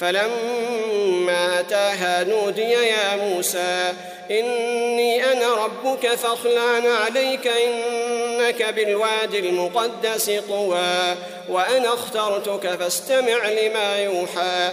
فلما أتاها نودي يا موسى إني أنا ربك فاخلع عليك إنك بالواد المقدس طوى وأنا اخترتك فاستمع لما يوحى.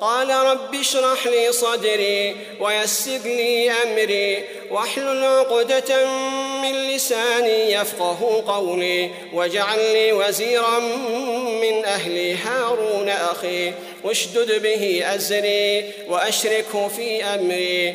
قال رب اشرح لي صدري ويسر لي أمري واحلل عقدة من لساني يفقه قولي واجعل لي وزيرا من أهلي هارون أخي واشدد به أزري وأشركه في أمري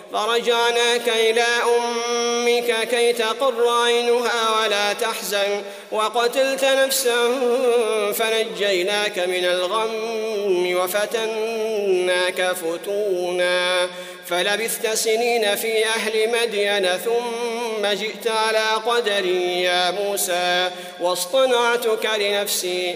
فرجعناك إلى أمك كي تقر عينها ولا تحزن وقتلت نفسا فنجيناك من الغم وفتناك فتونا فلبثت سنين في أهل مدين ثم جئت على قدري يا موسى واصطنعتك لنفسي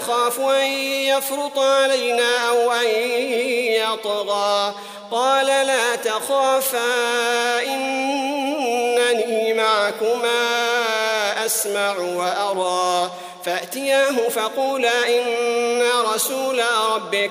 نخاف أن يفرط علينا أو أن يطغى. قال لا تخافا إنني معكما أسمع وأرى. فأتياه فقولا إنا رسول ربك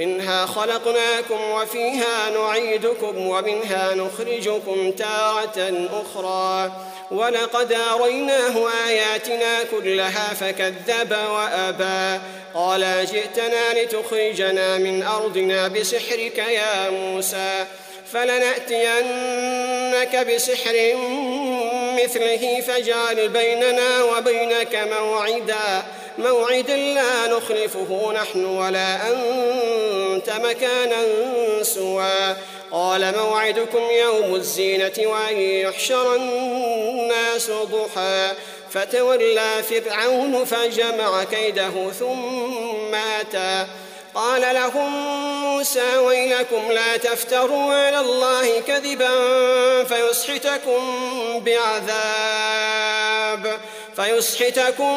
منها خلقناكم وفيها نعيدكم ومنها نخرجكم تارة أخرى. ولقد أريناه آياتنا كلها فكذب وأبى. قال جئتنا لتخرجنا من أرضنا بسحرك يا موسى. فلنأتينك بسحر مثله فاجعل بيننا وبينك موعدا. موعدا لا نخلفه نحن ولا أنت مكانا سوى. قال موعدكم يوم الزينة وأن يحشر الناس ضحى. فتولى فرعون فجمع كيده ثم أتى. قال لهم موسى ويلكم لا تفتروا على الله كذبا فيسحتكم بعذاب فيسحتكم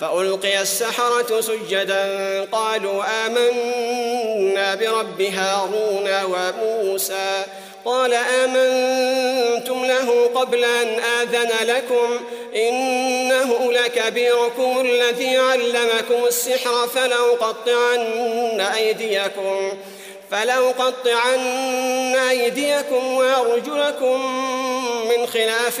فألقي السحرة سجدا. قالوا آمنا برب هارون وموسى. قال آمنتم له قبل أن آذن لكم. إنه لكبيركم الذي علمكم السحر فلأقطعن أيديكم. فلأقطعن أيديكم وأرجلكم من خلاف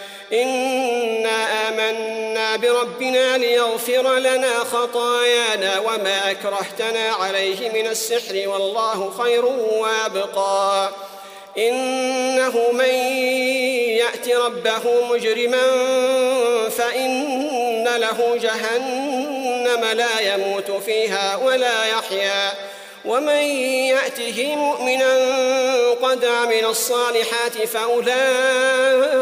إنا آمنا بربنا ليغفر لنا خطايانا وما أكرهتنا عليه من السحر والله خير وأبقى. إنه من يأت ربه مجرما فإن له جهنم لا يموت فيها ولا يحيا. ومن يأته مؤمنا قد عمل الصالحات فأولئك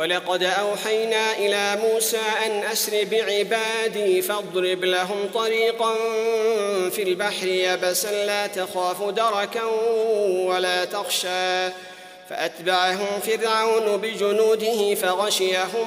ولقد أوحينا إلى موسى أن أسر بعبادي فاضرب لهم طريقا في البحر يبسا لا تخاف دركا ولا تخشى. فأتبعهم فرعون بجنوده فغشيهم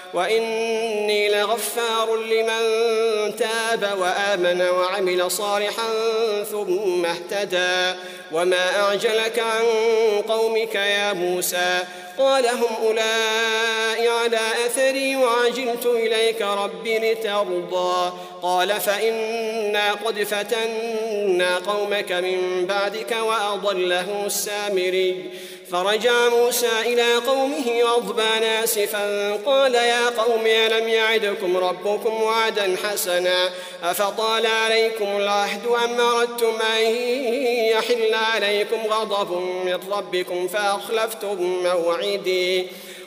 وإني لغفار لمن تاب وآمن وعمل صالحا ثم اهتدى. وما أعجلك عن قومك يا موسى؟ قال هم أولئك على أثري وعجلت إليك رب لترضى. قال فإنا قد فتنا قومك من بعدك وأضله السامري. فرجع موسى إلى قومه غضبان آسفا قال يا قوم ألم يعدكم ربكم وعدا حسنا؟ أفطال عليكم العهد أم أردتم أن يحل عليكم غضب من ربكم فأخلفتم موعدي؟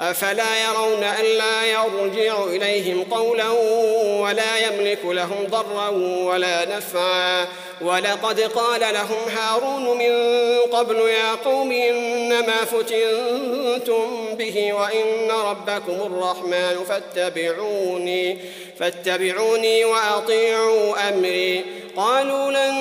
أفلا يرون ألا يرجع إليهم قولا ولا يملك لهم ضرا ولا نفعا ولقد قال لهم هارون من قبل يا قوم إنما فتنتم به وإن ربكم الرحمن فاتبعوني فاتبعوني وأطيعوا أمري. قالوا لن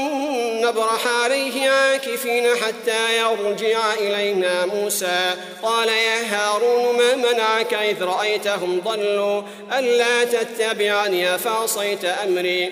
نبرح عليه عاكفين حتى يرجع إلينا موسى. قال يا هارون ما منعك إذ رأيتهم ضلوا؟ ألا تتبعني فعصيت أمري؟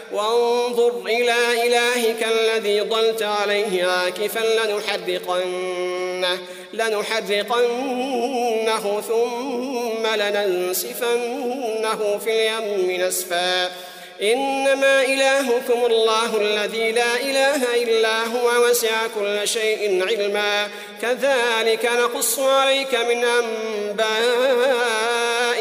وانظر إلى إلهك الذي ضلت عليه عاكفا لنحرقنه لنحرقنه ثم لننسفنه في اليم نسفا. إنما إلهكم الله الذي لا إله إلا هو وسع كل شيء علما. كذلك نقص عليك من أنباء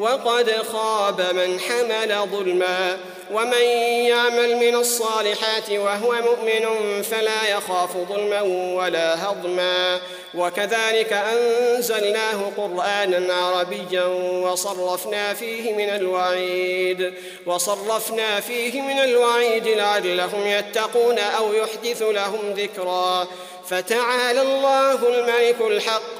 وقد خاب من حمل ظلما. ومن يعمل من الصالحات وهو مؤمن فلا يخاف ظلما ولا هضما. وكذلك أنزلناه قرآنا عربيا وصرفنا فيه من الوعيد وصرفنا فيه من الوعيد لعلهم يتقون أو يحدث لهم ذكرا. فتعالى الله الملك الحق.